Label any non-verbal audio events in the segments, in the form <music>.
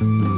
op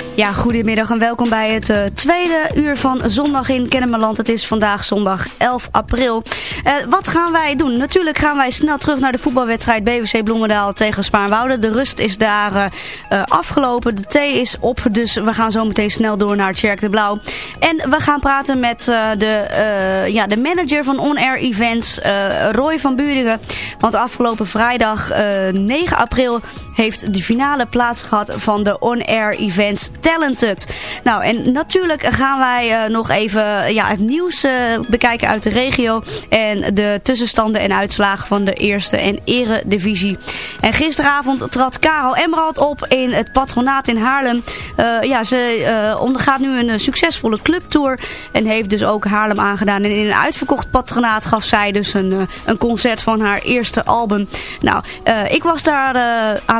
Ja, goedemiddag en welkom bij het uh, tweede uur van Zondag in Kennemerland. Het is vandaag zondag 11 april. Uh, wat gaan wij doen? Natuurlijk gaan wij snel terug naar de voetbalwedstrijd BWC Bloemendaal tegen Spaarnwoude. De rust is daar uh, afgelopen. De thee is op, dus we gaan zo meteen snel door naar Tjerk de Blauw. En we gaan praten met de, ja, de manager van On Air Events, Roy van Buringen. Want afgelopen vrijdag 9 april heeft de finale plaats gehad van de On Air Events Talented. Nou, en natuurlijk gaan wij uh, nog even ja, het nieuws uh, bekijken uit de regio. En de tussenstanden en uitslagen van de eerste en eredivisie. En gisteravond trad Karel Emerald op in het patronaat in Haarlem. Ja, ze ondergaat nu een succesvolle clubtour. En heeft dus ook Haarlem aangedaan. En in een uitverkocht patronaat gaf zij dus een, een concert van haar eerste album. Nou, ik was daar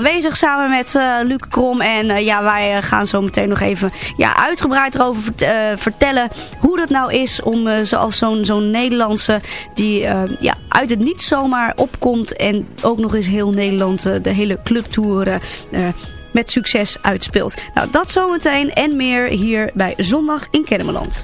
aanwezig samen met Luc Krom. En ja, wij gaan zo meteen nog even ja, uitgebreid erover uh, vertellen hoe dat nou is om uh, zoals zo'n zo'n Nederlandse die uh, ja, uit het niet zomaar opkomt en ook nog eens heel Nederland de hele clubtour met succes uitspeelt. Nou, dat zometeen en meer hier bij Zondag in Kennemerland.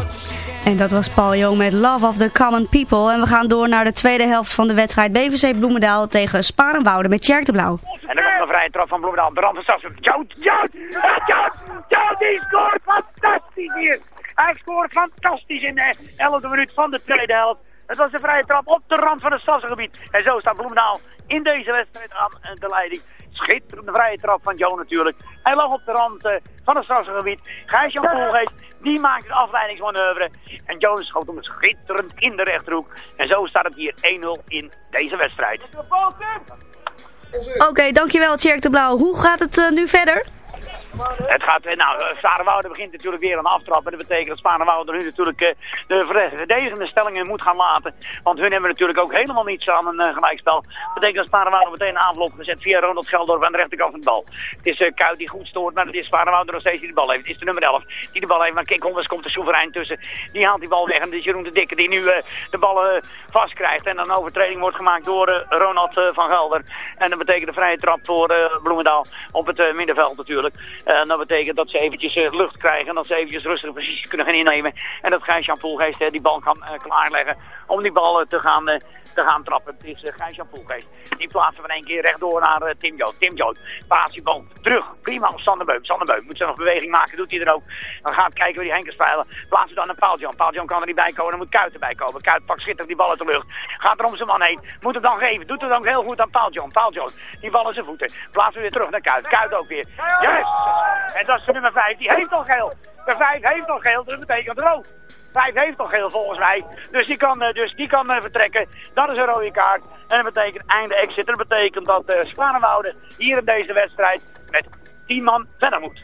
En dat was Paul Jong met Love of the Common People. En we gaan door naar de tweede helft van de wedstrijd BVC Bloemendaal tegen Sparenwoude met Tjerk de Blauw. En dan komt een vrije trap van Bloemendaal. rand van Stassen. Jout, Jout, Jout, Jout, die scoort fantastisch hier. Hij scoort fantastisch in de 11e minuut van de tweede helft. Het was een vrije trap op de rand van het Sassengebied. En zo staat Bloemendaal in deze wedstrijd aan de leiding. Schitterende vrije trap van Joe natuurlijk. Hij lag op de rand eh, van het Sassengebied. Gijs-Jan Koolgeest, die maakt het afleidingsmanoeuvre. En Joe schoot hem schitterend in de rechterhoek. En zo staat het hier 1-0 in deze wedstrijd. Oké, dankjewel Tjerk de Blauw. Hoe gaat het eh, nu verder? Het gaat, eh, nou, eh, Sparenwoude begint natuurlijk weer aan de aftrap. En dat betekent dat Sparenwoude nu natuurlijk eh, de verdedigende stellingen moet gaan laten. Want hun hebben natuurlijk ook helemaal niets aan een gelijkspel. Dat betekent dat Sparenwoude meteen een aanval opgezet via Ronald Geldorf aan de rechterkant van de bal. Het is Kuit die goed stoort, maar het is Sparenwoude nog steeds die de bal heeft. Het is de nummer 11 die de bal heeft. Maar Kik Holders komt er soeverein tussen. Die haalt die bal weg. En het is Jeroen de Dikke die nu de bal uh, vast krijgt. En een overtreding wordt gemaakt door Ronald van Gelder. En dat betekent een vrije trap voor Bloemendaal op het middenveld natuurlijk. En dat betekent dat ze eventjes uh, lucht krijgen. En dat ze eventjes rustige posities kunnen gaan innemen. En dat Gijs-Jan Poelgeest uh, die bal kan klaarleggen om die bal te, gaan, te gaan trappen. Het is Gijs-Jan Poelgeest. Die plaatsen van één keer rechtdoor naar Tim Jood. Tim Jood bal terug. Prima op Sander Beum. Sander Beum moet ze nog beweging maken. Doet hij er ook. Dan gaat kijken waar die Henkers spelen. Plaatsen dan naar Paul-Jan. Paul-Jan kan er niet bij komen. Dan moet Kuit erbij komen. Kuit pakt schitterend die bal uit de lucht. Gaat er om zijn man heen. Moet het dan geven. Doet het dan heel goed aan Paul-Jan. Paul-Jan. Die bal in zijn voeten. Plaatsen weer terug naar Kuit. Kuit ook weer. Yes! En dat is de nummer 5. Die heeft al geel. De 5 heeft al geel. Dus dat betekent rood. 5 heeft al geel volgens mij. Dus die kan, dus die kan vertrekken. Dat is een rode kaart. En dat betekent einde exit. Dat betekent dat uh, hier in deze wedstrijd met 10 man verder moet.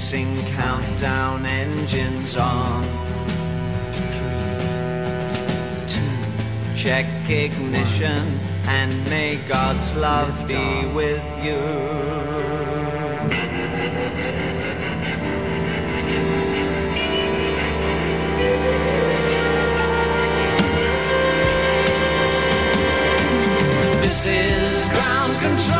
Commencing countdown engines on. Three, two. Check ignition and may God's love be with you. This is ground control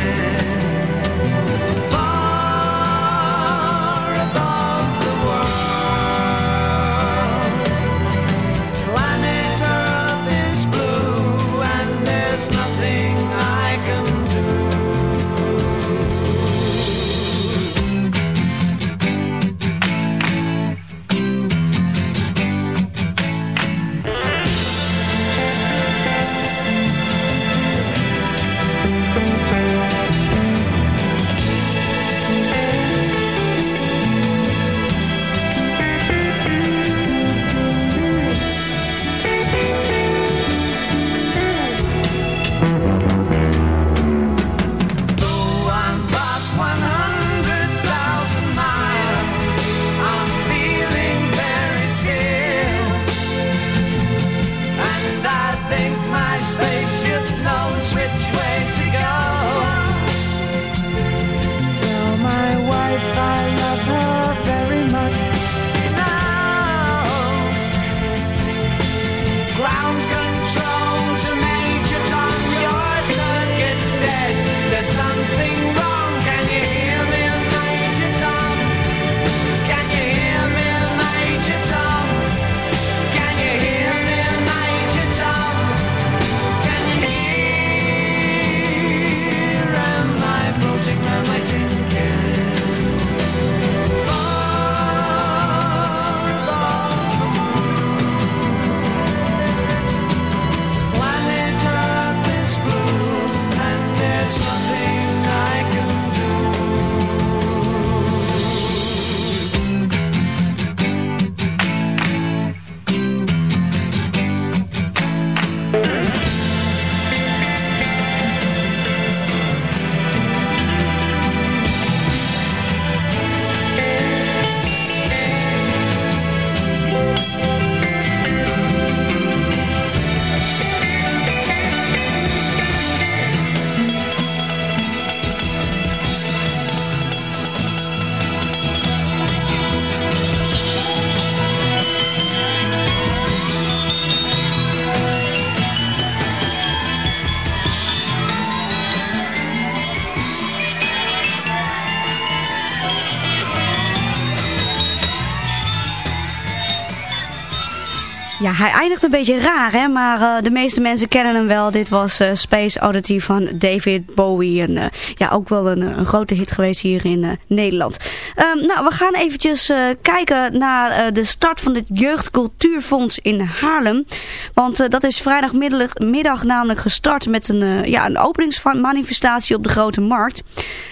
Hij eindigt een beetje raar, hè? maar eh, de meeste mensen kennen hem wel. Dit was eh, Space Oddity van David Bowie. En, eh, ja, ook wel een, een grote hit geweest hier in Nederland. Ehm, nou, we gaan eventjes kijken naar de start van het Jeugdcultuurfonds in Haarlem. Want dat is vrijdagmiddag middag namelijk gestart met een, ja, een openingsmanifestatie op de Grote Markt.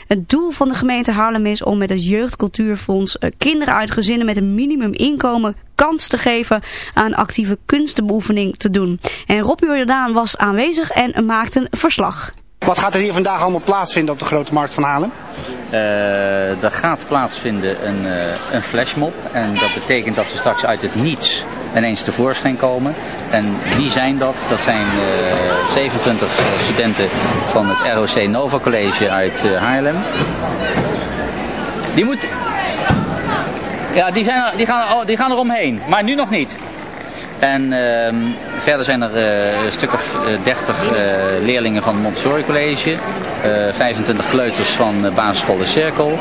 Het doel van de gemeente Haarlem is om met het Jeugdcultuurfonds kinderen uit gezinnen met een minimuminkomen kans te geven aan actieve kunstenbeoefening te doen. En Rob Jordaan was aanwezig en maakte een verslag. Wat gaat er hier vandaag allemaal plaatsvinden op de Grote Markt van Haarlem? Eh, er gaat plaatsvinden een, eh, een flashmob. En dat betekent dat ze straks uit het niets ineens tevoorschijn komen. En wie zijn dat? Dat zijn eh, 27 studenten van het ROC Nova College uit eh, Haarlem. Die moet, Ja, die, zijn er, die, gaan, die gaan er omheen, maar nu nog niet. En ehm, verder zijn er eh, een stuk of eh, 30 eh, leerlingen van het Montessori College, eh 25 kleuters van uh, basisschool De Cirkel.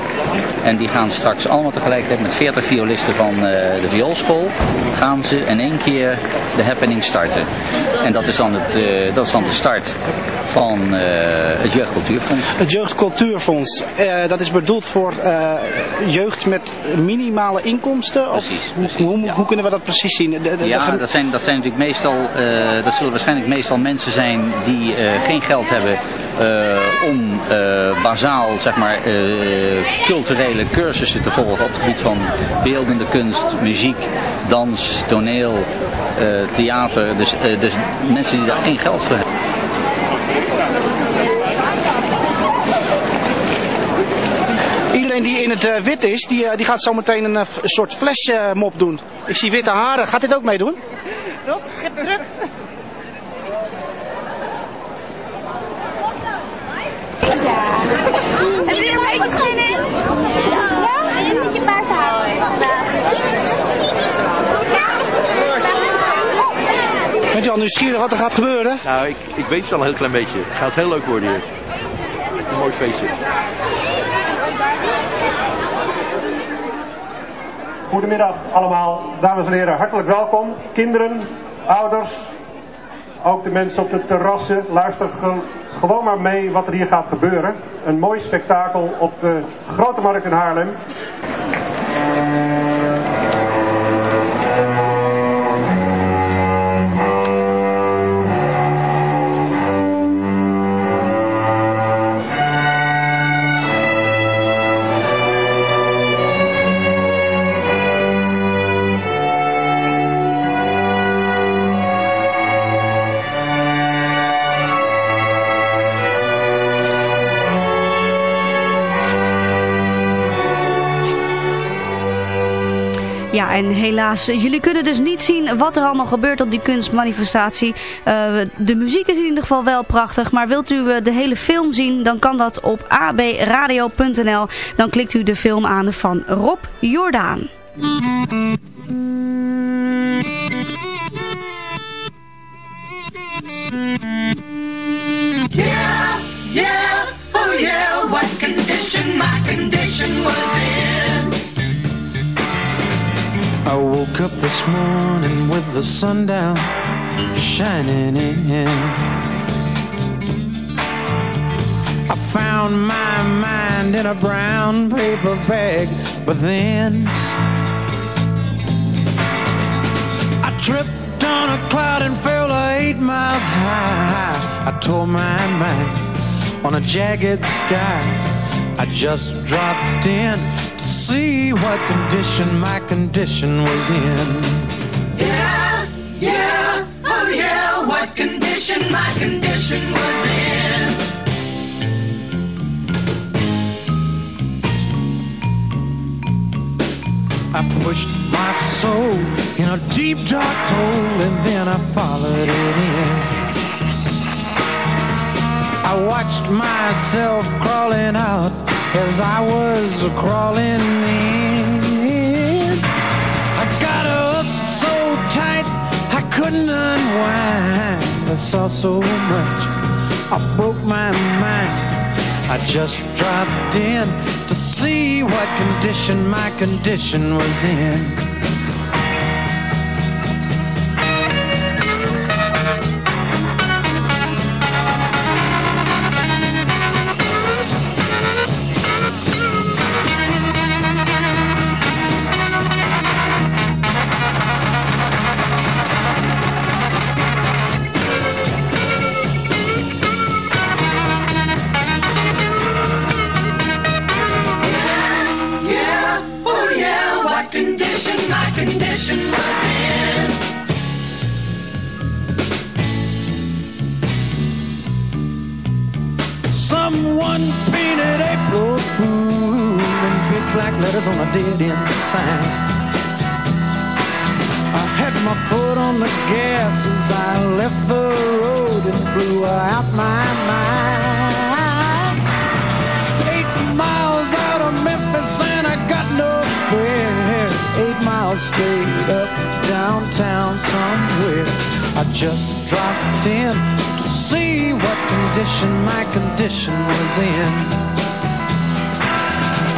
En die gaan straks allemaal tegelijkertijd met 40 violisten van eh, de vioolschool, gaan ze in één keer de happening starten. En dat is dan, het, eh, dat is dan de start van eh, het Jeugdcultuurfonds. Het Jeugdcultuurfonds, eh, dat is bedoeld voor eh, jeugd met minimale inkomsten? Of Precies, hoe- precies, hoe, ja. hoe kunnen we dat precies zien? De- de- de- Ja, dat zijn, dat zijn natuurlijk meestal, eh, dat zullen waarschijnlijk meestal mensen zijn die eh, geen geld hebben eh, om eh, bazaal, zeg maar, eh, culturele cursussen te volgen op het gebied van beeldende kunst, muziek, dans, toneel, eh, theater. Dus, dus mensen die daar geen geld voor hebben. Iedereen die in het wit is, die, die gaat zo meteen een, soort flashmop doen. Ik zie witte haren. Gaat dit ook meedoen? Rob, druk. Heb je er een beetje zin in? Ja? En een beetje paars houden. Bent je al nieuwsgierig wat er gaat gebeuren? Nou, ik, ik weet het al een heel klein beetje. Het gaat heel leuk worden hier. Een mooi feestje. Goedemiddag allemaal, dames en heren, hartelijk welkom. Kinderen, ouders, ook de mensen op de terrassen. Luister ge- gewoon maar mee wat er hier gaat gebeuren. Een mooi spektakel op de Grote Markt in Haarlem. En helaas, jullie kunnen dus niet zien wat er allemaal gebeurt op die kunstmanifestatie. Eh, de muziek is in ieder geval wel prachtig, maar wilt u eh, de hele film zien, dan kan dat op abradio.nl. Dan klikt u de film aan van Rob Jordaan. Morning with the sun down shining in. I found my mind in a brown paper bag, but then I tripped on a cloud and fell eight miles high. I tore my mind on a jagged sky. I just dropped in to see what condition my condition was in. Condition my condition was in. I pushed my soul in a deep dark hole and then I followed it in. I watched myself crawling out as I was crawling in. I got up so tight I couldn't unwind. I saw so much, I broke my mind. I just dropped in to see what condition my condition was in. my mind. Eight miles out of Memphis and I got no spare. Eight miles straight up downtown somewhere. I just dropped in to see what condition my condition was in.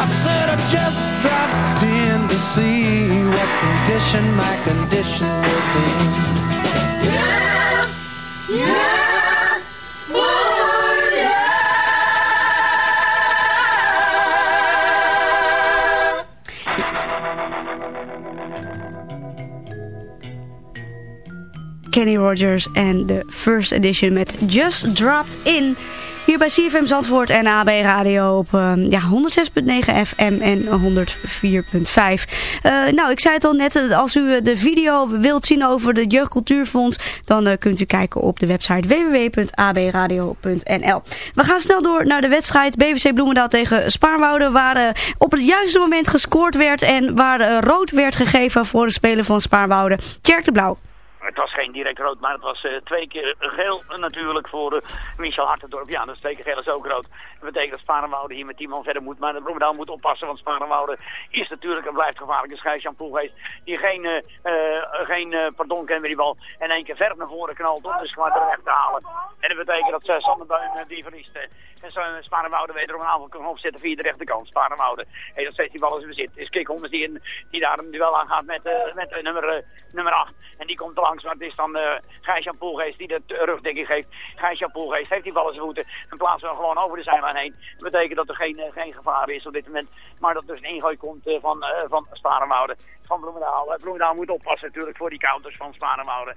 I said I just dropped in to see what condition my condition was in. Kenny Rogers en de first edition met Just Dropped In. Hier bij CFM Zandvoort en AB Radio op uh, ja, 106.9 FM en 104.5. Uh, nou, ik zei het al net, eh, als u de video wilt zien over de Jeugdcultuurfonds, dan kunt u kijken op de website www.abradio.nl. We gaan snel door naar de wedstrijd BVC Bloemendaal tegen Spaarwouden, waar op het juiste moment gescoord werd en waar rood werd gegeven voor de speler van Spaarwouden, Tjerk de Blauw. Het was geen direct rood, maar het was uh, twee keer geel natuurlijk voor uh, Michel Hartendorp. Ja, dat is twee keer geel is ook rood. Dat betekent dat Sparenwoude hier met 10 man verder moet. Maar de Bloemendaal moet oppassen, want Sparenwoude is natuurlijk en blijft gevaarlijk. Een scheidsjan die geen, uh, geen pardon kent met die bal. En één keer ver naar voren knalt om de squad recht te halen. En dat betekent dat uh, Sander Buin die verliest. En zo Sparenwoude wederom een aanval kan opzetten via de rechterkant. Sparenwoude heeft nog steeds die bal in bezit. Is Kik Hommers die, die daar een duel aan gaat met, met nummer, nummer 8. En die komt langs, maar het is dan uh, Gijs-Jan die de rugdekking geeft. Gijs-Jan heeft die bal in zijn voeten en plaatsen we gewoon over de zijlijn Dat betekent dat er geen, uh, geen gevaar is op dit moment. Maar dat er dus een ingooi komt uh, van, uh, van Sparenwoude, van Bloemendaal. Bloemendaal moet oppassen natuurlijk voor die counters van Sparenwoude.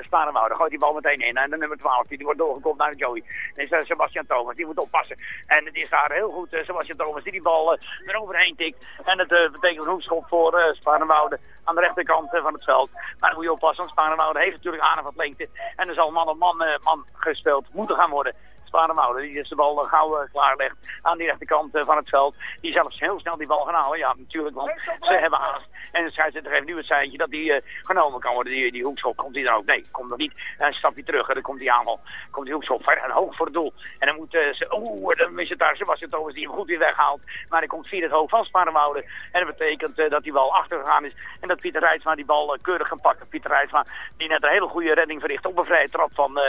Sparenwoude gooit die bal meteen in. En de nummer 12 die, wordt doorgekomen naar Joey. Dat is Sebastian Thomas, die moet oppassen. En het is daar heel goed Sebastian Thomas die die bal eroverheen tikt. En dat betekent een hoekschop voor Sparenwoude aan de rechterkant van het veld. Maar dan moet je oppassen, want Sparenwoude heeft natuurlijk aan wat lengte. En er zal man op man, man gespeeld moeten gaan worden. Sparenwoude, die is de bal gauw uh, klaarlegt aan die rechterkant uh, van het veld. Die zelfs heel snel die bal gaan halen. Ja, natuurlijk, want ze hebben haast. En de scheidsrechter heeft nu het seintje dat die genomen kan worden. Die, die hoekschop komt hij dan ook. Nee, komt nog niet. Een stapje terug en dan komt die aanval. Komt die hoekschop ver en hoog voor het doel. En dan moet ze, oeh, dan is het daar Sebastian Thomas die hem goed weer weghaalt. Maar hij komt via het hoofd van Sparenwoude. En dat betekent dat die bal achtergegaan is. En dat Pieter Rijtsma die bal keurig kan pakken. Pieter Rijtsma die net een hele goede redding verricht op een vrije trap van uh.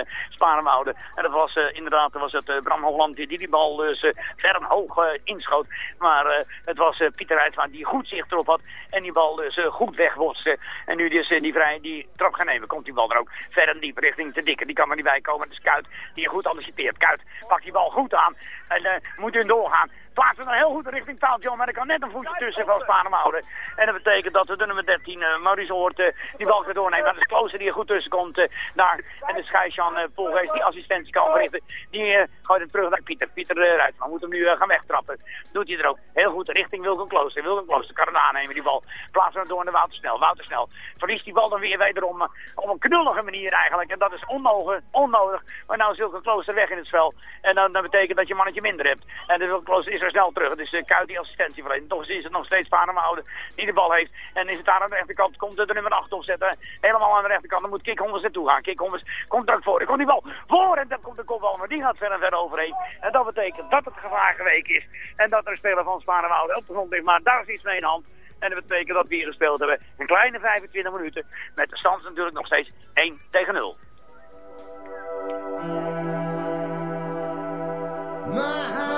En dat was inderdaad was het uh, Bram Holland die die bal dus ver en hoog inschoot. Maar het was Pieter Rijtsma die goed zicht erop had. En die bal dus goed wegbotste. En nu dus die vrij die trap gaan nemen. Komt die bal er ook ver en diep richting te dikke. Die kan er niet bij komen. Het is Kuit die goed anticipeert. Kuit pakt die bal goed aan. En moet nu doorgaan plaatsen dan heel goed richting taal John, maar er kan net een voetje tussen van Spanem houden. En dat betekent dat de nummer 13, uh, Maurice Hoort, uh, die bal weer doorneemt. Dat is Klooster die er goed tussen komt uh, daar. En de Schijsjan uh, Polgeest die assistentie kan verrichten. Die gooit hem terug naar Pieter. Pieter eruit. Maar moet hem nu gaan wegtrappen. Doet hij er ook. Heel goed richting Wilken Klooster. Wilken Klooster kan hem aannemen die bal. Plaatsen hem door naar Wouter Snel. Wouter Snel verliest die bal dan weer wederom op een knullige manier eigenlijk. En dat is onnodig. onnodig. Maar nou is Wilken Klooster weg in het spel. En dan, dat betekent dat je mannetje minder hebt. En de Wilken Klooster is er snel terug. Het is uh, Kuit die assistentie verleent. Toch is het nog steeds Panemoude die de bal heeft. En is het daar aan de rechterkant, komt er de nummer 8 opzetten. Helemaal aan de rechterkant, dan moet Kik Hommers naartoe gaan. Kik Hommers komt er ook voor. Er komt die bal voor en dan komt de kopbal, maar die gaat ver en ver overheen. En dat betekent dat het gevaar geweken is. En dat er een speler van Sparenwoude op de grond ligt. Maar daar is iets mee in hand. En dat betekent dat we hier gespeeld hebben een kleine 25 minuten. Met de stand natuurlijk nog steeds 1 tegen 0. When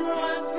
runs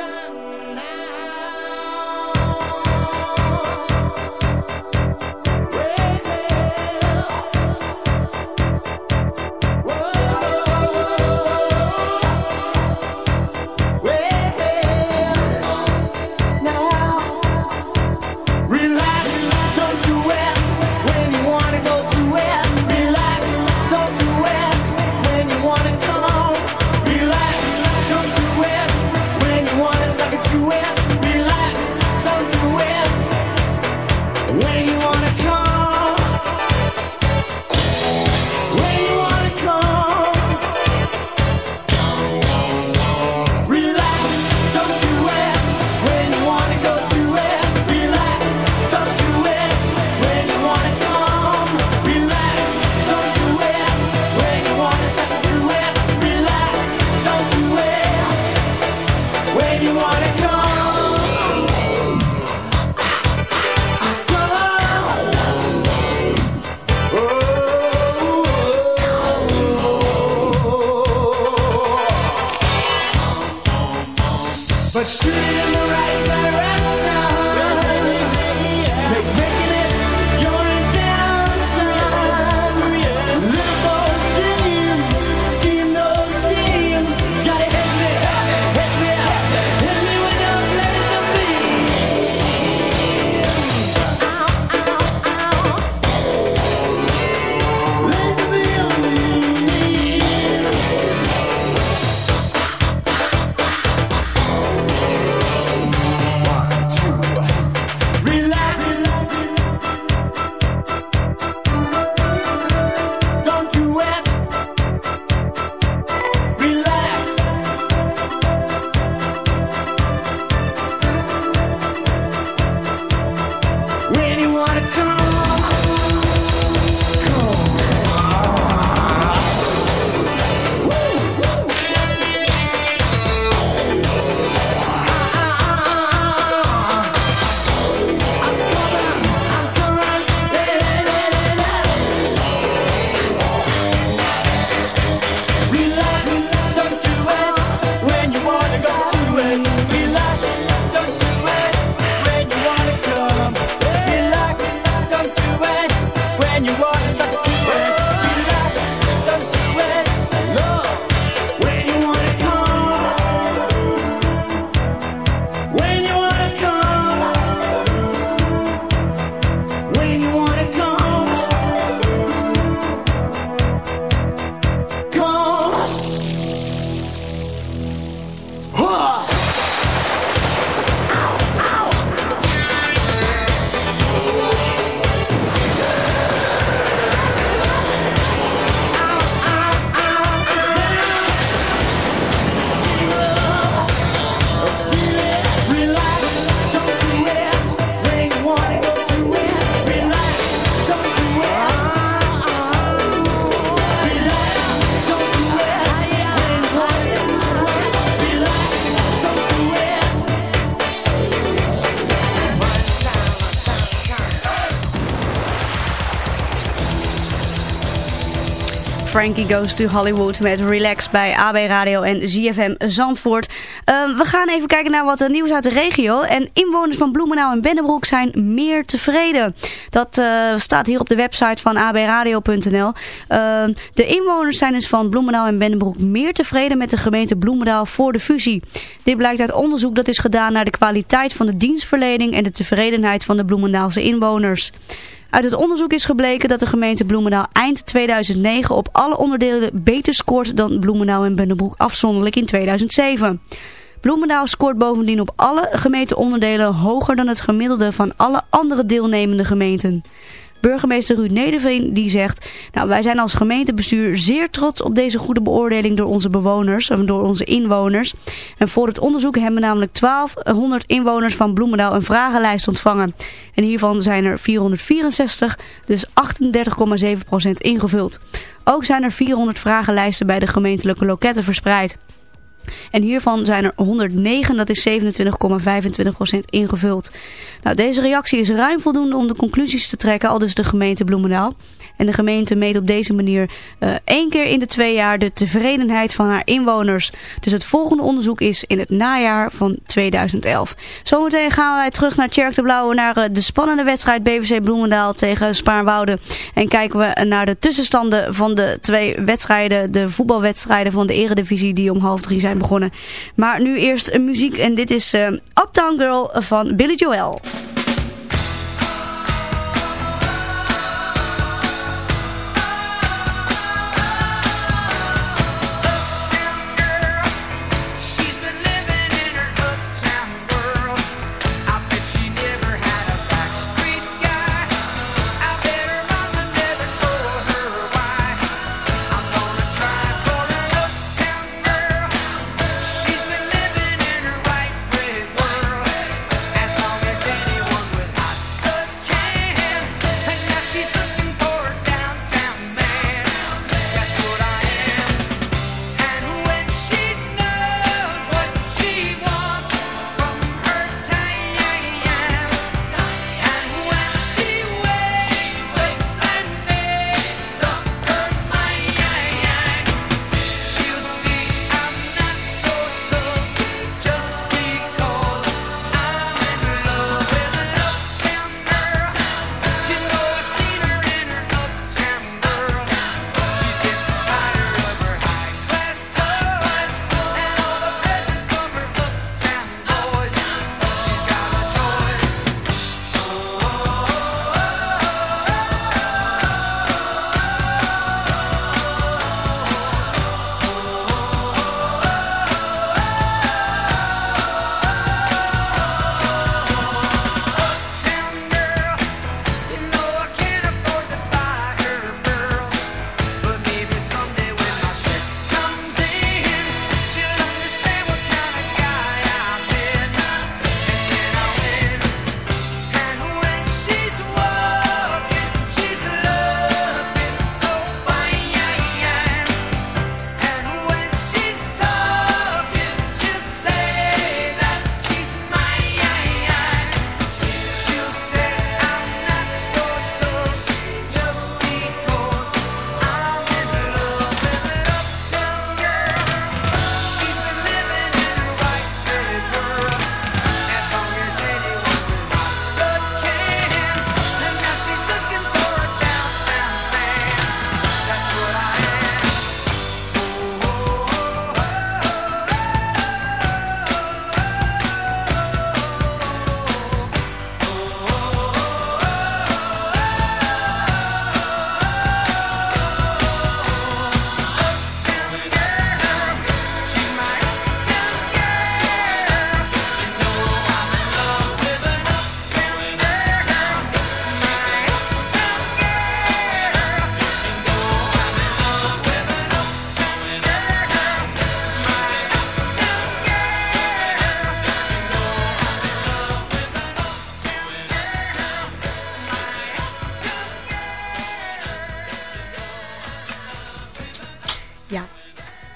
Frankie Goes to Hollywood met Relax bij AB Radio en ZFM Zandvoort. Ehm, we gaan even kijken naar wat nieuws uit de regio. En inwoners van Bloemendaal en Bennebroek zijn meer tevreden. Dat eh, staat hier op de website van abradio.nl. Ehm, de inwoners zijn dus van Bloemendaal en Bennebroek meer tevreden met de gemeente Bloemendaal voor de fusie. Dit blijkt uit onderzoek dat is gedaan naar de kwaliteit van de dienstverlening en de tevredenheid van de Bloemendaalse inwoners. Uit het onderzoek is gebleken dat de gemeente Bloemendaal eind 2009 op alle onderdelen beter scoort dan Bloemendaal en Bennebroek afzonderlijk in 2007. Bloemendaal scoort bovendien op alle gemeenteonderdelen hoger dan het gemiddelde van alle andere deelnemende gemeenten. Burgemeester Ruud Nederveen die zegt, nou wij zijn als gemeentebestuur zeer trots op deze goede beoordeling door onze bewoners, door onze inwoners. En voor het onderzoek hebben namelijk 1200 inwoners van Bloemendaal een vragenlijst ontvangen. En hiervan zijn er 464, dus 38,7% ingevuld. Ook zijn er 400 vragenlijsten bij de gemeentelijke loketten verspreid. En hiervan zijn er 109, dat is 27,25% ingevuld. Nou, deze reactie is ruim voldoende om de conclusies te trekken, al dus de gemeente Bloemendaal. En de gemeente meet op deze manier eh, één keer in de twee jaar de tevredenheid van haar inwoners. Dus het volgende onderzoek is in het najaar van 2011. Zometeen gaan wij terug naar Tjerk de Blauwe, naar eh, de spannende wedstrijd BVC Bloemendaal tegen Spaarnwoude. En kijken we naar de tussenstanden van de twee wedstrijden, de voetbalwedstrijden van de eredivisie die om half drie zijn begonnen. Maar nu eerst muziek en dit is eh, Uptown Girl van Billy Joel.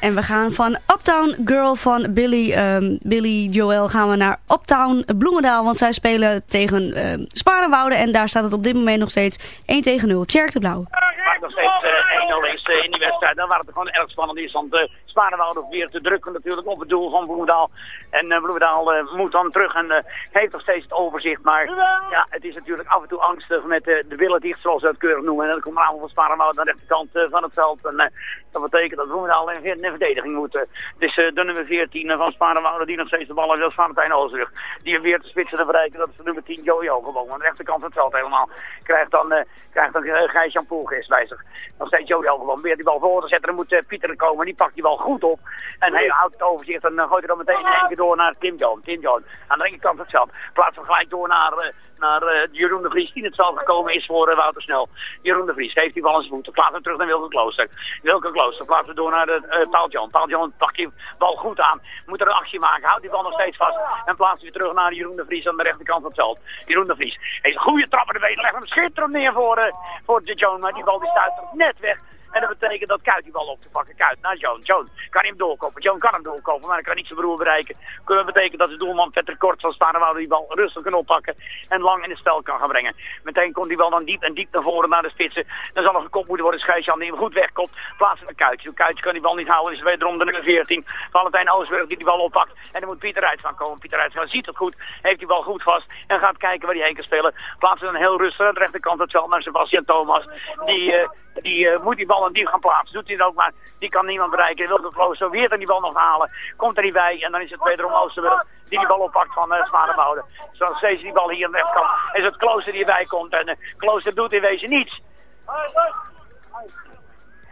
En we gaan van Uptown Girl van Billy, ehm, Billy Joel gaan we naar Uptown Bloemendaal. Want zij spelen tegen ehm Sparenwoude. En daar staat het op dit moment nog steeds 1 tegen 0. Tjerk de Blauw. Het nog steeds eh, 1-0 is eh, in die wedstrijd. Dan waar het gewoon erg spannend is. Want uh, Sparenwoude weer te drukken natuurlijk op het doel van Bloemendaal. En eh, Bloemendaal eh, moet dan terug en eh, heeft nog steeds het overzicht. Maar ja, het is natuurlijk af en toe angstig met de billen dicht zoals ze het keurig noemen. En dan komt er allemaal van Sparenwoude aan de rechterkant van het veld. En dat betekent dat Bloemendaal in, in verdediging moet. Het is de nummer 14 van Sparenwoude die nog steeds de bal heeft. Dat is Valentijn Oostbrug. Die weer te spitsen te bereiken. Dat is de nummer 10 Jojo gewoon. Aan de rechterkant van het veld helemaal. Krijgt dan, krijgt dan uh, Gijs-Jan Poelgeest bij zich. Nog steeds Jojo gewoon. Weer die bal voor te zetten. Dan moet Pieter er komen. Die pakt die bal goed op. En hij houdt het overzicht. En dan gooit hij dan meteen in keer door naar Tim Jones. Tim Jones. Aan de linkerkant van het veld. Plaatst hem gelijk door naar... eh, naar eh, Jeroen de Vries die in het veld gekomen is voor uh, Wouter Snel. Jeroen de Vries heeft die bal aan zijn voeten. Plaatst hem terug naar Wilke Klooster. Wilke Klooster plaatst hem door naar de, uh, Paul John. Paul pakt die bal goed aan. Moet er een actie maken. Houdt die bal nog steeds vast. En plaatst weer terug naar Jeroen de Vries aan de rechterkant van het veld. Jeroen de Vries heeft een goede trap in de benen. Legt hem schitterend neer voor, uh, voor de John. Maar die bal die stuit net weg. En dat betekent dat Kuit die bal op te pakken. Kuit naar Joan. Joan kan hem doorkopen. Joan kan hem doorkopen, maar hij kan niet zijn broer bereiken. Dat betekent dat de doelman Vetter Kort van Sparenwoude die bal rustig kan oppakken. En lang in het spel kan gaan brengen. Meteen komt die bal dan diep en diep naar voren naar de spitsen. Dan zal er gekopt moeten worden. Schijsjan die hem goed wegkomt. Plaatsen naar Kuitje. Kuitje kan die bal niet houden. Is wederom de nummer 14. Valentijn Oosburg die die bal oppakt. En dan moet Pieter Rijts van komen. Pieter Rijts ziet het goed. Heeft die bal goed vast. En gaat kijken waar hij heen kan spelen. Plaatsen dan heel rustig aan de rechterkant het veld naar Sebastian Thomas. Die... Uh, die uh, moet die bal aan diep gaan plaatsen. Doet hij dan ook maar. Die kan niemand bereiken. Wil de Klooster weer dan die bal nog halen. Komt er niet bij. En dan is het wederom Oosterburg die die bal oppakt van uh, Zwanenwoude. Zo steeds die bal hier aan de. Is het Klooster die erbij komt. En uh, Klooster doet in wezen niets.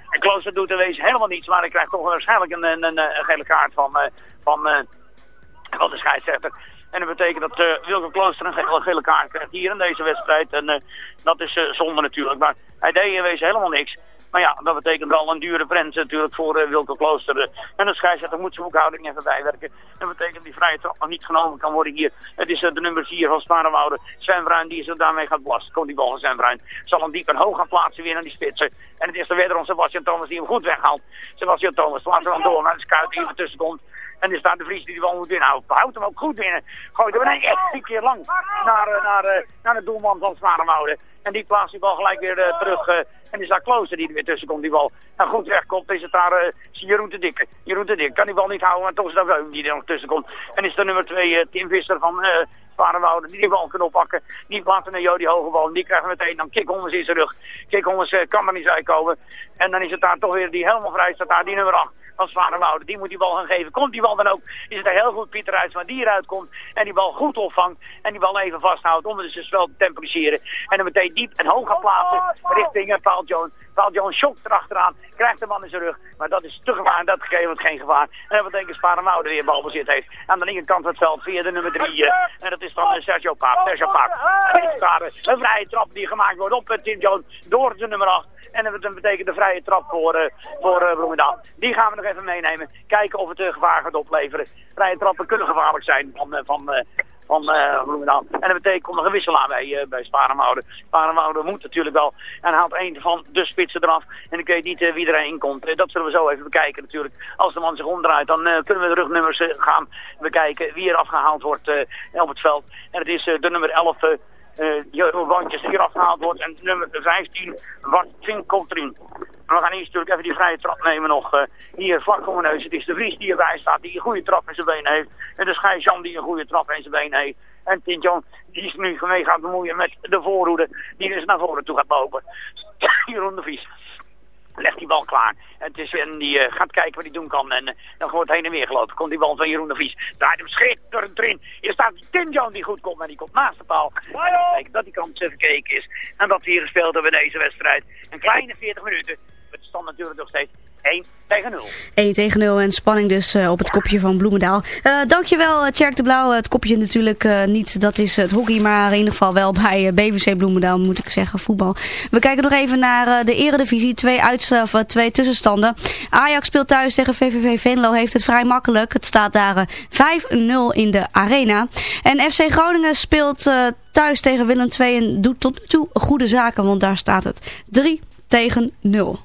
En Klooster doet in wezen helemaal niets. Maar hij krijgt toch waarschijnlijk een, een, een, gele kaart van, van, van de scheidsrechter. En dat betekent dat uh, Wilke Klooster een gele, gele kaart krijgt hier in deze wedstrijd. En uh, dat is uh, zonde natuurlijk. Maar hij deed in wezen helemaal niks. Maar ja, dat betekent wel een dure prent natuurlijk voor uh, Wilke Klooster. Uh, en de scheidsrechter moet zijn boekhouding even bijwerken. Dat betekent die vrije trap nog niet genomen kan worden hier. Het is uh, de nummer 4 van Sparenwoude. Sven Bruin die ze daarmee gaat belasten. Komt die bal van Sven Bruin. Zal hem diep en hoog gaan plaatsen weer naar die spitsen. En het is er wederom Sebastian Thomas die hem goed weghaalt. Sebastian Thomas plaatst hem dan door naar de scout die er tussen komt. En er staat de Vries die die bal moet inhouden. Houdt hem ook goed binnen. Gooit hem een een keer lang naar, naar, naar de doelman van Sparenwoude. En die plaatst die bal gelijk weer uh, terug. Uh, en is daar Klooster die er weer tussen komt, die bal. En goed wegkomt, is het daar uh, Jeroen te Dikke. Jeroen te Dikke kan die bal niet houden, maar toch is dat Weum die er nog tussen komt. En is de nummer 2 uh, Tim Visser van uh, Sparenwoude die die bal kan oppakken. Die plaatst naar Jody Hogebal. Die krijgt meteen dan Kikhommers in zijn rug. Kikhommers kan er niet uitkomen. En dan is het daar toch weer die helemaal vrij staat daar, die nummer 8 van Zwarenwoude. Die moet die bal gaan geven. Komt die bal dan ook, is het er heel goed Pieter Rijtsma die eruit komt. En die bal goed opvangt. En die bal even vasthoudt om het dus wel te temporiseren. En dan meteen diep en hoog gaan plaatsen richting uh, Paul Jones. Paul Jones schokt erachteraan. Krijgt de man in zijn rug. Maar dat is te gevaar. Dat gegeven wordt geen gevaar. En dat betekent Sparenwoude weer balbezit heeft. Aan de linkerkant van het veld via de nummer 3. Uh, en dat is dan uh, Sergio Paap. Sergio Paap. Een vrije trap die gemaakt wordt op Tim Jones door de nummer 8. En dat betekent de vrije trap voor, uh, voor uh, Bloemendaal. Die gaan we nog even meenemen. Kijken of het uh, gevaar gaat opleveren. Vrije trappen kunnen gevaarlijk zijn van, van, van uh. En dat betekent komt nog een wissel aan bij, uh, bij Sparenwoude. Sparenwoude moet natuurlijk wel. En haalt een van de spitsen eraf. En ik weet niet uh, wie erin komt. Dat zullen we zo even bekijken natuurlijk. Als de man zich omdraait, dan kunnen we de rugnummers gaan bekijken. Wie er afgehaald wordt op het veld. En het is de nummer 11... Uh, Jeroen Bandjes hier afgehaald wordt. En nummer 15 wordt Vinkeltrin. We gaan eerst natuurlijk even die vrije trap nemen nog. Uh, hier vlak voor mijn neus. Het is de Vries die erbij staat. Die een goede trap in zijn been heeft. En de Schijsjan die een goede trap in zijn been heeft. En Tintjan die is nu mee gaat bemoeien met de voorhoede. Die dus naar voren toe gaat lopen. <coughs> Jeroen de Vries legt die bal klaar. Het is, en die uh, gaat kijken wat hij doen kan. En uh, dan wordt heen en weer gelopen. Komt die bal van Jeroen de Vries. Draait hem schitterend erin. Hier staat Tim die goed komt. En die komt naast de paal. Dat dat die kant gekeken is. En dat we hier gespeeld hebben in deze wedstrijd. Een kleine 40 minuten. Stand natuurlijk nog steeds 1 tegen 0. 1 tegen 0 en spanning dus uh, op het kopje van Bloemendaal. Uh, dankjewel Tjerk de Blauw. Het kopje natuurlijk niet, dat is het hockey, maar in ieder geval wel bij BVC Bloemendaal moet ik zeggen, voetbal. We kijken nog even naar de eredivisie. Twee uitstaven, twee tussenstanden. Ajax speelt thuis tegen VVV Venlo, heeft het vrij makkelijk. Het staat daar 5-0 in de arena. En FC Groningen speelt thuis tegen Willem II en doet tot nu toe goede zaken, want daar staat het 3 tegen 0.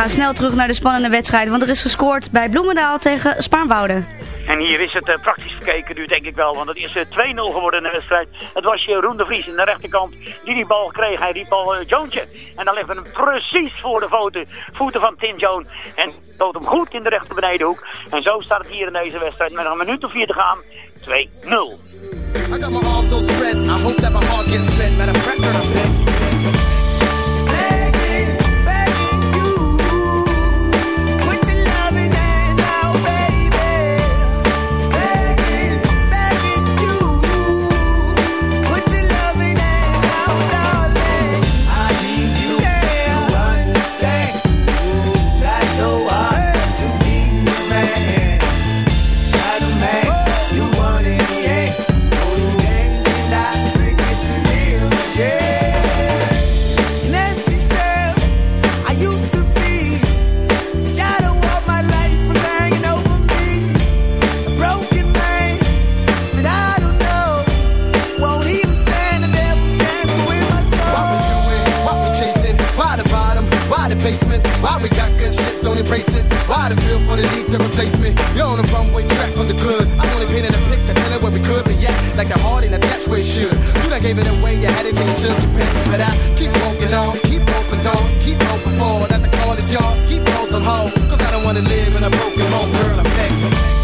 gaan snel terug naar de spannende wedstrijd, want er is gescoord bij Bloemendaal tegen Spaarnwoude. En hier is het eh, praktisch bekeken nu denk ik wel, want het is eh, 2-0 geworden in de wedstrijd. Het was Jeroen de Vries aan de rechterkant die die bal kreeg. Hij riep al uh, Joontje. En dan ligt hem precies voor de voeten, voeten van Tim Jones. En stoot hem goed in de rechter benedenhoek. En zo staat het hier in deze wedstrijd met nog een minuut of vier te gaan. 2-0. Why we got good shit? Don't embrace it. Why the feel for the need to replace me? You're on the runway track from the good. I'm only painting a picture, telling where we could be at. Like a heart in a dash where it should. You done gave it away, you had it till you took your pick. But I keep walking on, keep open doors, keep open forward. That the call is yours, keep those on hold. Cause I don't wanna live in a broken home, girl. I'm. Begging,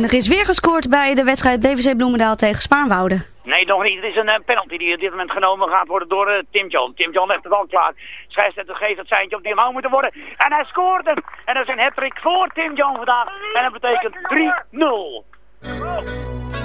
en er is weer gescoord bij de wedstrijd BVC Bloemendaal tegen Spaarnwoude. Nee, nog niet. Het is een eh, penalty die op dit moment genomen gaat worden door eh, Tim John. Tim John legt het al klaar. Scheidsrechter geeft het seintje op die hem moeten worden. En hij scoort hem. En dat is een hat voor Tim John vandaag. En dat betekent 3-0.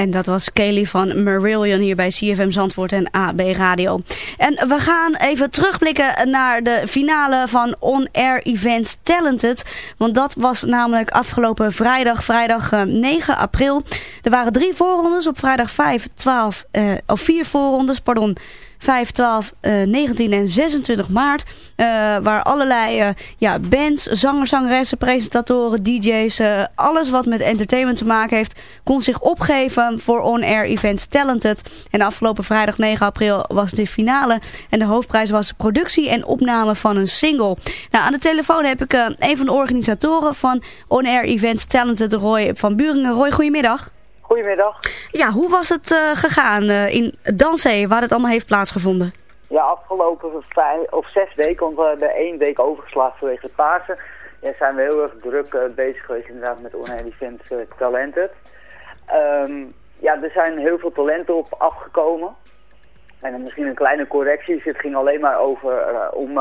En dat was Kelly van Marillion hier bij CFM Zandvoort en AB Radio. En we gaan even terugblikken naar de finale van On Air Event Talented. Want dat was namelijk afgelopen vrijdag, vrijdag eh, 9 april. Er waren drie voorrondes op vrijdag 5, 12, eh, of vier voorrondes, pardon. 5, 12, eh, 19 en 26 maart. eh, waar allerlei eh, ja, bands, zangers, zangeressen, presentatoren, DJ's, eh, alles wat met entertainment te maken heeft, kon zich opgeven voor on-air event Talented. En afgelopen vrijdag 9 april was de finale. En de hoofdprijs was de productie en opname van een single. Nou, aan de telefoon heb ik een van de organisatoren van on-air event Talented, Roy van Buringen. Roy, goedemiddag. Goedemiddag. Ja, hoe was het eh, gegaan eh, in Danzee, waar het allemaal heeft plaatsgevonden? Ja, afgelopen vijf of zes weken, want we hebben één week overgeslagen vanwege de Pasen. Ja, zijn we heel erg druk eh, bezig geweest inderdaad met On Air Events Talented. Ehm, ja, er zijn heel veel talenten op afgekomen. En dan misschien een kleine correctie. Het ging alleen maar over om,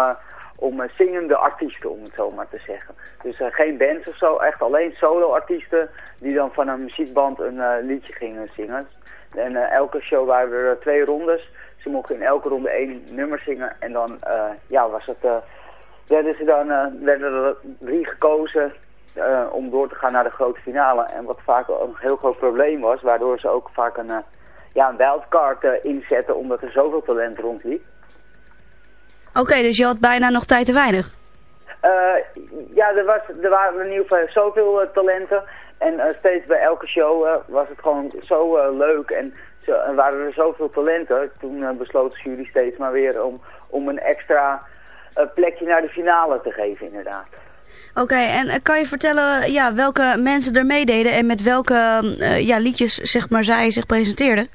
om zingende artiesten, om het zo maar te zeggen. Dus geen bands of zo, echt alleen solo-artiesten die dan van een muziekband een eh, liedje gingen zingen. En eh, elke show waren er twee rondes. Ze mochten in elke ronde één nummer zingen. En dan eh, ja, was het, werden, ze dan, werden er drie gekozen om door te gaan naar de grote finale. En wat vaak een heel groot probleem was, waardoor ze ook vaak een, ja, een wildcard inzetten omdat er zoveel talent rondliep. Oké, dus je had bijna nog tijd te weinig. Eh, ja, er, was, er waren in ieder geval zoveel eh, talenten. En eh, steeds bij elke show was het gewoon zo leuk. En zo, en waren er zoveel talenten. Toen uh, besloot de jury steeds maar weer om, om een extra plekje naar de finale te geven, inderdaad. Oké, en kan je vertellen ja, welke mensen er meededen en met welke ja, liedjes zeg maar, zij zich presenteerden?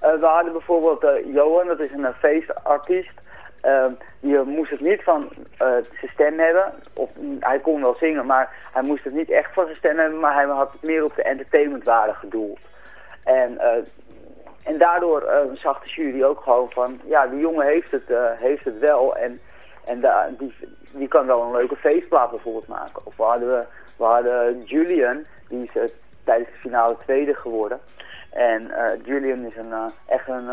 We hadden bijvoorbeeld Johan, dat is een feestartiest. Uh, die moest het niet van zijn stem hebben. Of, hij kon wel zingen, maar hij moest het niet echt van zijn stem hebben. Maar hij had het meer op de entertainmentwaarde gedoeld. En, en daardoor zag de jury ook gewoon van... Ja, die jongen heeft het, heeft het wel. En, en die, die kan wel een leuke feestplaat bijvoorbeeld maken. Of we hadden, we hadden Julian, die is tijdens de finale tweede geworden. En Julian is een, echt een,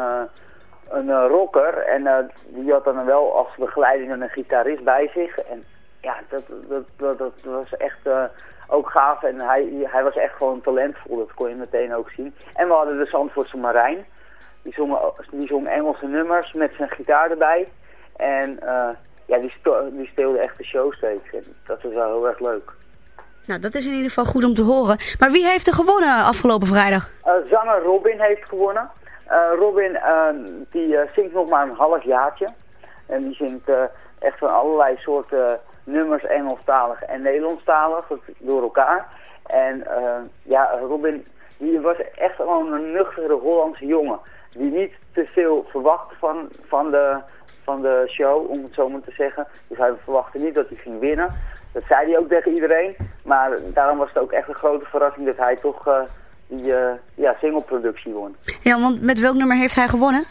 een rocker. En die had dan wel als begeleiding een gitarist bij zich. En ja, dat, dat, dat, dat was echt ook gaaf. En hij, hij was echt gewoon talentvol. Dat kon je meteen ook zien. En we hadden de Zandvoortse Marijn. Die zong, die zong Engelse nummers met zijn gitaar erbij. En ja, die, die speelde echt de show steeds. En dat was wel heel erg leuk. Nou, dat is in ieder geval goed om te horen. Maar wie heeft er gewonnen afgelopen vrijdag? Uh, zanger Robin heeft gewonnen. Uh, Robin uh, die zingt nog maar een half jaartje. En die zingt echt van allerlei soorten nummers, Engelstalig en Nederlandstalig, door elkaar. En ja, Robin die was echt gewoon een nuchtere Hollandse jongen. Die niet te veel verwachtte van, van, de, van de show, om het zo maar te zeggen. Dus hij verwachtte niet dat hij ging winnen. Dat zei hij ook tegen iedereen. Maar daarom was het ook echt een grote verrassing dat hij toch die uh, ja, singleproductie won. Ja, want met welk nummer heeft hij gewonnen?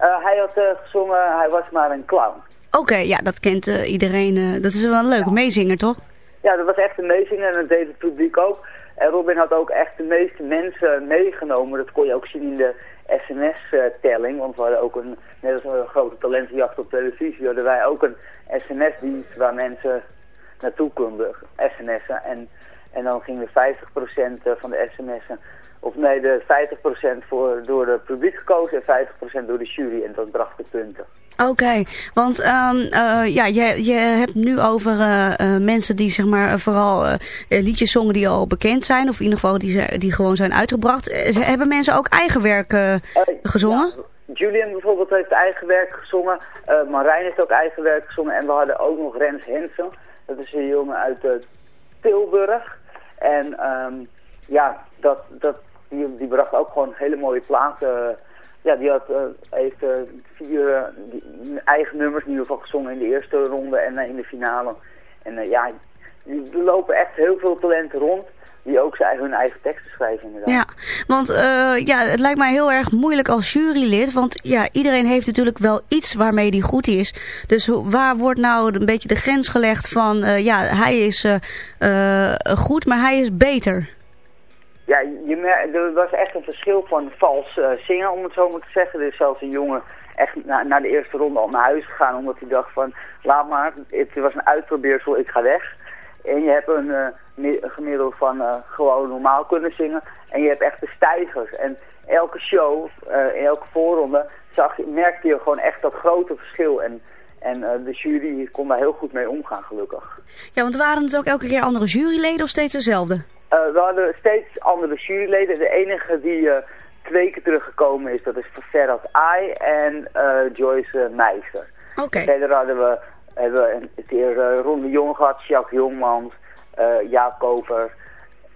Uh, hij had gezongen Hij was maar een clown. Oké, okay, ja, dat kent iedereen. dat is wel een leuke ja. meezinger, toch? Ja, dat was echt een meezinger en dat deed het publiek ook. En Robin had ook echt de meeste mensen meegenomen. Dat kon je ook zien in de sms-telling. Want we hadden ook een, net als een grote talentenjacht op televisie, hadden wij ook een sms-dienst waar mensen naartoe konden sms'en. En, en dan gingen 50% van de sms'en, of nee, de 50% voor, door het publiek gekozen en 50% door de jury. En dat bracht de punten. Oké, want ehm, eh, ja, je, je hebt nu over eh, eh, mensen die zeg maar vooral eh, liedjes zongen die al bekend zijn. Of in ieder geval die, die gewoon zijn uitgebracht. Eh, ze- hebben mensen ook eigen werk eh, gezongen? Julian bijvoorbeeld heeft eigen werk gezongen. eh Marijn heeft ook eigen werk gezongen. En we hadden ook nog Rens Hensen. Dat is een jongen uit eh, Tilburg. En ehm, ja, dat, dat, die, die bracht ook gewoon hele mooie platen. ja, die had, eh, heeft eh, vier die- eigen nummers in ieder geval gezongen in de eerste ronde en eh, in de finale. En ja, er lopen echt heel veel talenten rond. Die ook zijn, hun eigen teksten schrijven inderdaad. Ja, want eh, ja, het lijkt mij heel erg moeilijk als jurylid. Want ja, iedereen heeft natuurlijk wel iets waarmee die goed is. Dus waar wordt nou een beetje de grens gelegd van... eh, ja, hij is eh, goed, maar hij is beter. Ja, je er was echt een verschil van vals zingen, om het zo maar te zeggen. Er is zelfs een jongen echt na, na de eerste ronde al naar huis gegaan, omdat hij dacht van, laat maar, het was een uitprobeersel, ik ga weg. En je hebt een, gemiddelde van eh, gewoon normaal kunnen zingen. En je hebt echt de stijgers. En elke show, in elke voorronde, zag, je- merkte je gewoon echt dat grote verschil. En, en eh, de jury kon daar heel goed mee omgaan, gelukkig. Ja, want waren het ook elke keer andere juryleden of steeds dezelfde? We hadden steeds andere juryleden. De enige die twee keer teruggekomen is, dat is Ferrat Ai en Joyce uh, Meister. Oké. Verder hadden we, hebben we een keer Ron de Jong gehad, Jacques Jongmans, Jaap Koper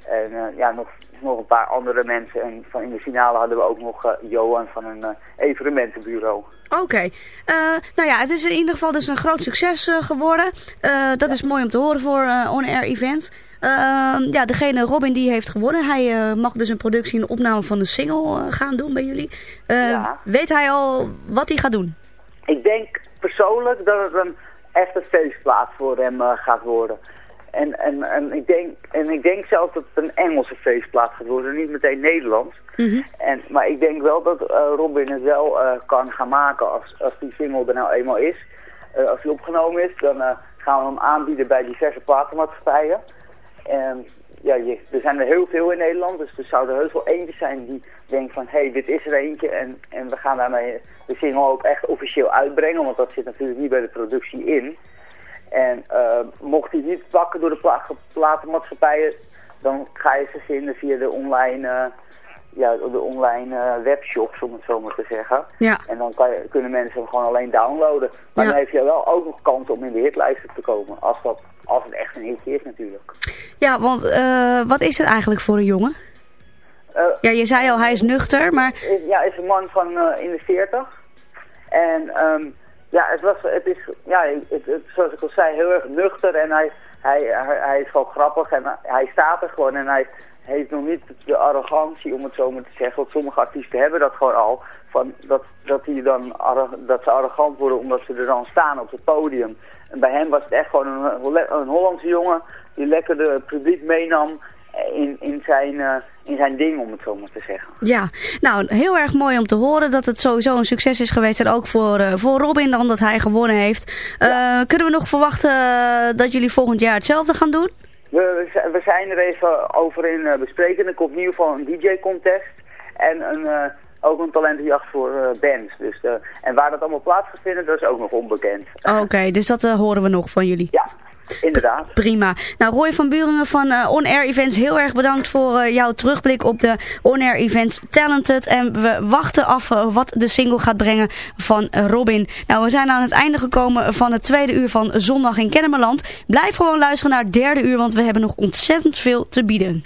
en eh, ja, nog, nog een paar andere mensen. En van in de finale hadden we ook nog eh, Johan van een eh, evenementenbureau. Oké. Eh, nou ja, het is in ieder geval dus een groot succes eh, geworden. Eh, dat is mooi om te horen voor eh, on-air events. Eh, ja, degene Robin die heeft gewonnen. Hij eh, mag dus een productie en opname van een single eh, gaan doen bij jullie. Eh, Weet hij al wat hij gaat doen? Ik denk persoonlijk dat het een echte feestplaats voor hem eh, gaat worden. En, en, en, ik denk, en ik denk zelfs dat het een Engelse feestplaats gaat worden, niet meteen Nederlands. En, maar ik denk wel dat eh, Robin het wel eh, kan gaan maken als, als die single er nou eenmaal is. Eh, als die opgenomen is, dan gaan we hem aanbieden bij diverse platenmaatschappijen. En ja, je, er zijn er heel veel in Nederland, dus er zou er heus wel eentje zijn die denkt van, hé, hey, dit is er eentje en, en we gaan daarmee de single ook echt officieel uitbrengen, want dat zit natuurlijk niet bij de productie in. En eh, mocht hij niet pakken door de pla platenmaatschappijen, dan ga je ze vinden via de online, eh, ja, de online eh, webshops, om het zo maar te zeggen. Ja. En dan kan je, kunnen mensen hem gewoon alleen downloaden. Maar Ja. dan heb je wel ook nog kans om in de hitlijsten te komen, als, dat, als het echt een hitje is natuurlijk. Ja, want eh, wat is het eigenlijk voor een jongen? Eh, Ja, je zei al, hij is nuchter, maar... ja, is een man van eh, in de 40. En ehm, ja, het, was, het is, ja, het, het- zoals ik al zei, heel erg nuchter. En hij, hij, hij, is gewoon grappig en hij staat er gewoon. En hij heeft nog niet de arrogantie, om het zo maar te zeggen. Want sommige artiesten hebben dat gewoon al. Van dat, dat, die dan, dat ze arrogant worden omdat ze er dan staan op het podium. En bij hem was het echt gewoon een, een Hollandse jongen die lekker de publiek meenam in, in, zijn, eh, in zijn ding, om het zo maar te zeggen. Ja, nou heel erg mooi om te horen dat het sowieso een succes is geweest. En ook voor, eh, voor Robin dan dat hij gewonnen heeft. Eh, Kunnen we nog verwachten dat jullie volgend jaar hetzelfde gaan doen? We, we- we zijn er even over in bespreken. Er komt in ieder geval een DJ-contest en een, ook een talentenjacht voor bands. Dus, en waar dat allemaal plaats gaat vinden, dat is ook nog onbekend. Oké, dus dat horen we nog van jullie. Ja, inderdaad. Prima. Nou, Roy van Buringen van eh, On Air Events, heel erg bedankt voor eh, jouw terugblik op de On Air Events Talented. En we wachten af eh, wat de single gaat brengen van Robin. Nou, we zijn aan het einde gekomen van het tweede uur van Zondag in Kennemerland. Blijf gewoon luisteren naar het derde uur, want we hebben nog ontzettend veel te bieden.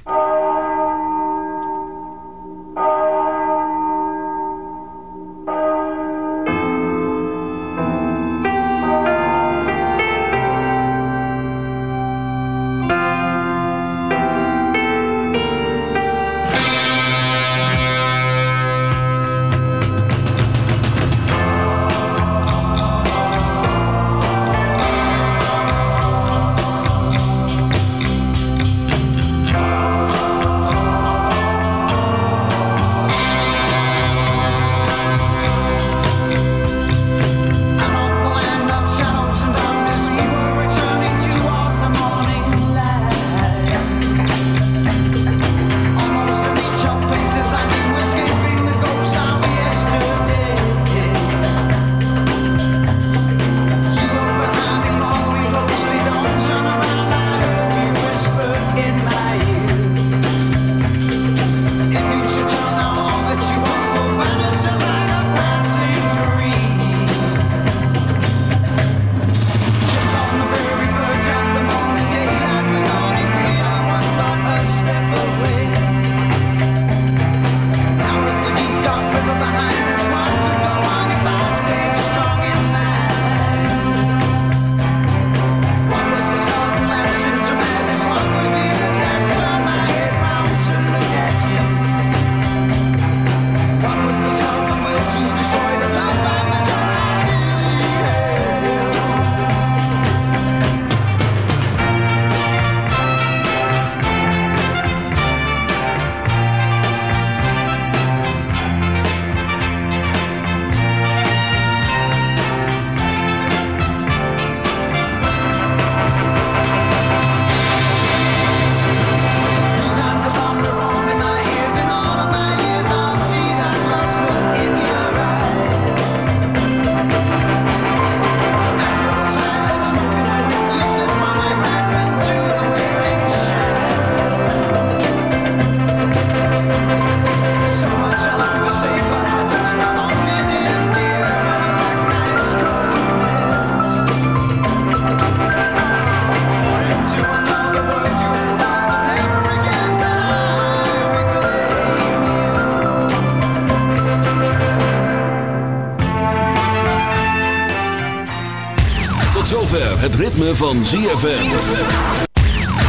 Ritme van ZFM.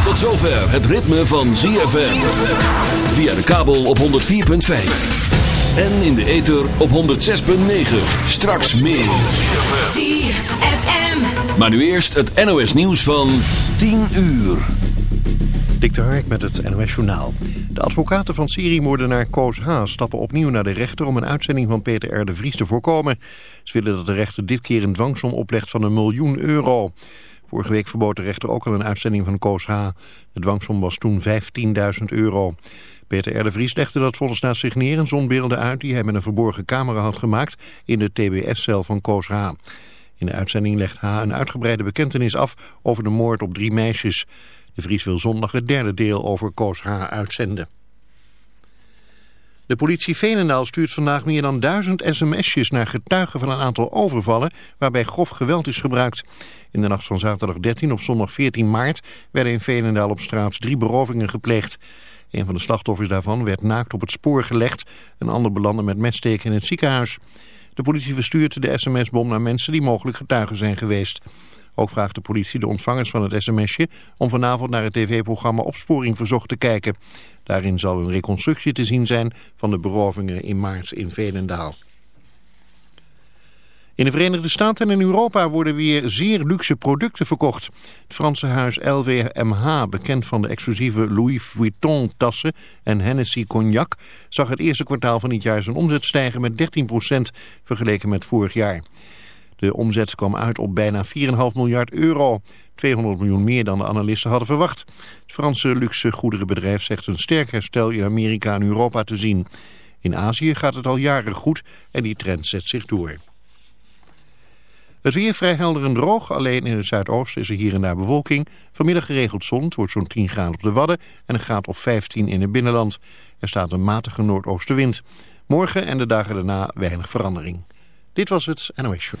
Tot zover het ritme van ZFM. Via de kabel op 104.5. En in de ether op 106.9. Straks meer. ZFM. Maar nu eerst het NOS nieuws van 10 uur. Dik de Hark met het NOS Journaal. De advocaten van seriemoordenaar Koos H. stappen opnieuw naar de rechter om een uitzending van Peter R. de Vries te voorkomen. Ze willen dat de rechter dit keer een dwangsom oplegt van een miljoen euro. Vorige week verbood de rechter ook al een uitzending van Koos H. De dwangsom was toen 15.000 euro. Peter R. de Vries legde dat volgens naast zich neer en zond beelden uit die hij met een verborgen camera had gemaakt in de TBS-cel van Koos H. In de uitzending legt H. een uitgebreide bekentenis af over de moord op drie meisjes. De Vries wil zondag het derde deel over Koos H. uitzenden. De politie Veenendaal stuurt vandaag meer dan duizend sms'jes naar getuigen van een aantal overvallen waarbij grof geweld is gebruikt. In de nacht van zaterdag 13 op zondag 14 maart werden in Veenendaal op straat drie berovingen gepleegd. Een van de slachtoffers daarvan werd naakt op het spoor gelegd, een ander belandde met messteken in het ziekenhuis. De politie verstuurt de sms-bom naar mensen die mogelijk getuigen zijn geweest. Ook vraagt de politie de ontvangers van het sms'je om vanavond naar het tv-programma Opsporing Verzocht te kijken. Daarin zal een reconstructie te zien zijn van de berovingen in maart in Velendaal. In de Verenigde Staten en in Europa worden weer zeer luxe producten verkocht. Het Franse huis LVMH, bekend van de exclusieve Louis Vuitton tassen en Hennessy cognac, zag het eerste kwartaal van dit jaar zijn omzet stijgen met 13% vergeleken met vorig jaar. De omzet kwam uit op bijna 4,5 miljard euro. 200 miljoen meer dan de analisten hadden verwacht. Het Franse luxe goederenbedrijf zegt een sterk herstel in Amerika en Europa te zien. In Azië gaat het al jaren goed en die trend zet zich door. Het weer vrij helder en droog, alleen in het zuidoosten is er hier en daar bewolking. Vanmiddag geregeld zon, het wordt zo'n 10 graden op de Wadden en een graad of 15 in het binnenland. Er staat een matige noordoostenwind. Morgen en de dagen daarna weinig verandering. Dit was het NOS Show.